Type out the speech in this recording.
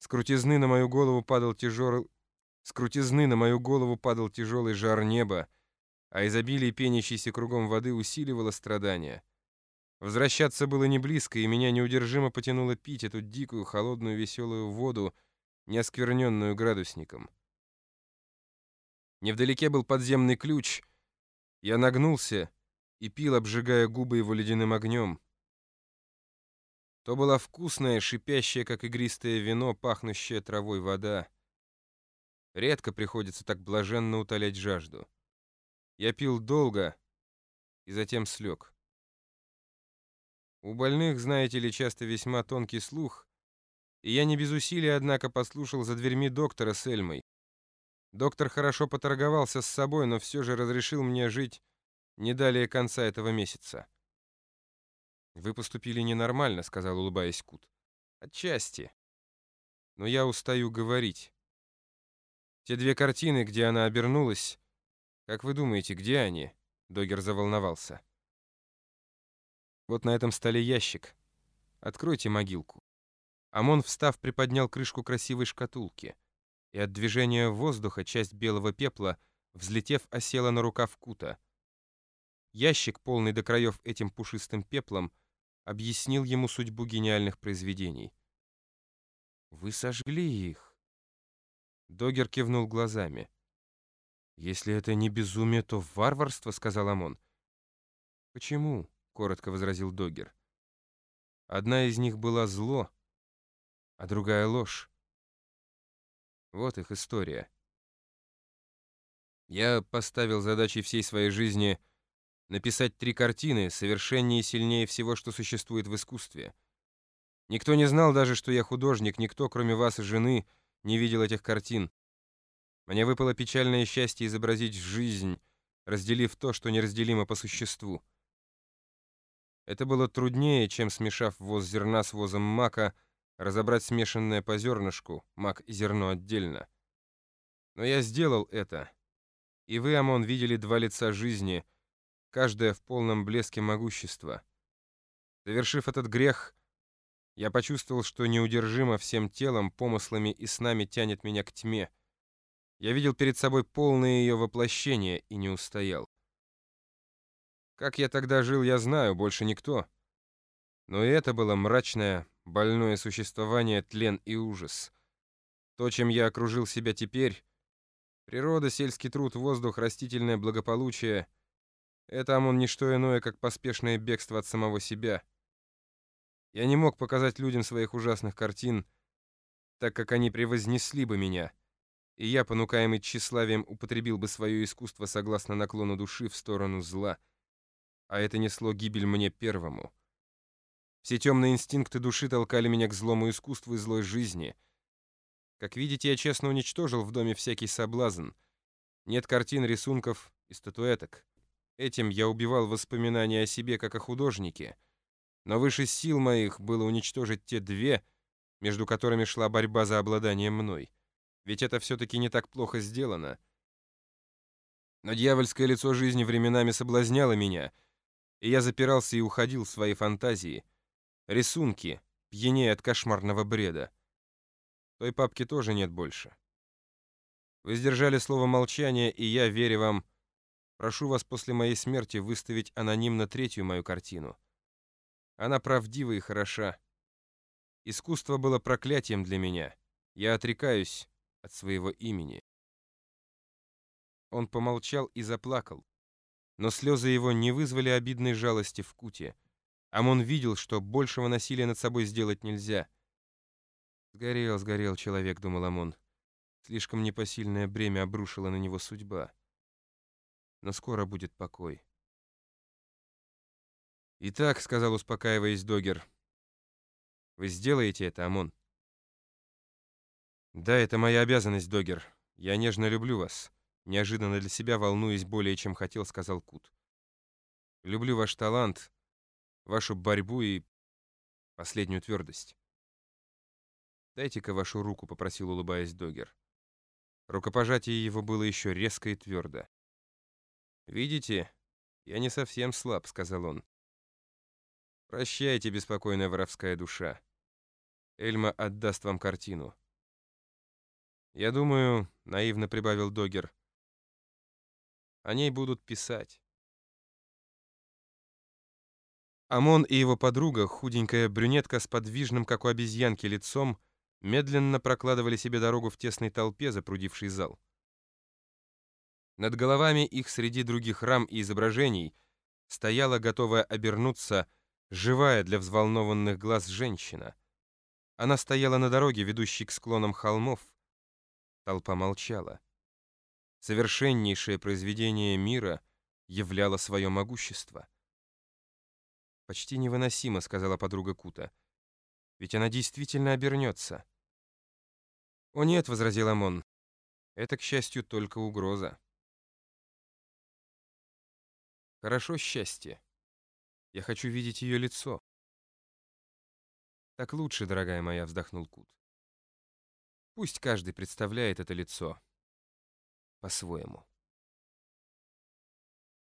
С крутизны на мою голову падал тяжелый... С крутизны на мою голову падал тяжелый жар неба, а изобилие пенящейся кругом воды усиливало страдания. Возвращаться было не близко, и меня неудержимо потянуло пить эту дикую, холодную, веселую воду, не оскверненную градусником. Невдалеке был подземный ключ. Я нагнулся и пил, обжигая губы его ледяным огнем. То была вкусная, шипящая, как игристое вино, пахнущая травой вода. Редко приходится так блаженно утолять жажду. Я пил долго и затем слег. У больных, знаете ли, часто весьма тонкий слух, и я не без усилий, однако, послушал за дверьми доктора с Эльмой. Доктор хорошо поторговался с собой, но все же разрешил мне жить не далее конца этого месяца. «Вы поступили ненормально», — сказал, улыбаясь Кут. «Отчасти. Но я устаю говорить. Те две картины, где она обернулась, как вы думаете, где они?» Догер заволновался. «Вот на этом столе ящик. Откройте могилку». Амон, встав, приподнял крышку красивой шкатулки, и от движения воздуха часть белого пепла, взлетев, осела на рукав Кута. Ящик, полный до краев этим пушистым пеплом, объяснил ему судьбу гениальных произведений. «Вы сожгли их!» Догер кивнул глазами. «Если это не безумие, то варварство», — сказал Амон. «Почему?» — коротко возразил Догер. «Одна из них была зло, а другая — ложь. Вот их история. Я поставил задачей всей своей жизни написать три картины, совершеннее и сильнее всего, что существует в искусстве. Никто не знал даже, что я художник, никто, кроме вас и жены, — не видел этих картин. Мне выпало печальное счастье изобразить жизнь, разделив то, что неразделимо по существу. Это было труднее, чем, смешав воз зерна с возом мака, разобрать смешанное по зернышку, мак и зерно отдельно. Но я сделал это. И вы, Амон, видели два лица жизни, каждое в полном блеске могущества. Завершив этот грех, я почувствовал, что неудержимо всем телом, помыслами и снами тянет меня к тьме. Я видел перед собой полное ее воплощение и не устоял. Как я тогда жил, я знаю, больше никто. Но и это было мрачное, больное существование, тлен и ужас. То, чем я окружил себя теперь, природа, сельский труд, воздух, растительное благополучие — это, Амон, не что иное, как поспешное бегство от самого себя — я не мог показать людям своих ужасных картин, так как они превознесли бы меня, и я, понукаемый тщеславием, употребил бы свое искусство согласно наклону души в сторону зла, а это несло гибель мне первому. Все темные инстинкты души толкали меня к злому искусству и злой жизни. Как видите, я честно уничтожил в доме всякий соблазн. Нет картин, рисунков и статуэток. Этим я убивал воспоминания о себе как о художнике — но выше сил моих было уничтожить те две, между которыми шла борьба за обладание мной. Ведь это все-таки не так плохо сделано. Но дьявольское лицо жизни временами соблазняло меня, и я запирался и уходил в свои фантазии. Рисунки, пьянее от кошмарного бреда. Той папки тоже нет больше. Вы сдержали слово молчания, и я, веря вам, прошу вас после моей смерти выставить анонимно третью мою картину — она правдива и хороша. Искусство было проклятием для меня. Я отрекаюсь от своего имени. Он помолчал и заплакал. Но слезы его не вызвали обидной жалости в Куте. Амон видел, что большего насилия над собой сделать нельзя. «Сгорел, сгорел человек», — думал Амон. Слишком непосильное бремя обрушила на него судьба. Но скоро будет покой. «Итак», — сказал, успокаиваясь Догер, — «вы сделаете это, Амон?» «Да, это моя обязанность, Догер. Я нежно люблю вас. Неожиданно для себя волнуюсь более, чем хотел», — сказал Кут. «Люблю ваш талант, вашу борьбу и последнюю твердость». «Дайте-ка вашу руку», — попросил, улыбаясь Догер. Рукопожатие его было еще резко и твердо. «Видите, я не совсем слаб», — сказал он. Прощайте, беспокойная воровская душа. Эльма отдаст вам картину. Я думаю, наивно прибавил Догер, о ней будут писать. Амон и его подруга, худенькая брюнетка с подвижным, как у обезьянки, лицом, медленно прокладывали себе дорогу в тесной толпе, запрудившей зал. Над головами их среди других рам и изображений стояла, готовая обернуться, живая для взволнованных глаз женщина. Она стояла на дороге, ведущей к склонам холмов. Толпа молчала. Совершеннейшее произведение мира являло свое могущество. «Почти невыносимо», — сказала подруга Кута. «Ведь она действительно обернется». «О нет», — возразил Амон, — «это, к счастью, только угроза». «Хорошо счастье. Я хочу видеть ее лицо». «Так лучше, дорогая моя», — вздохнул Кут. «Пусть каждый представляет это лицо по-своему».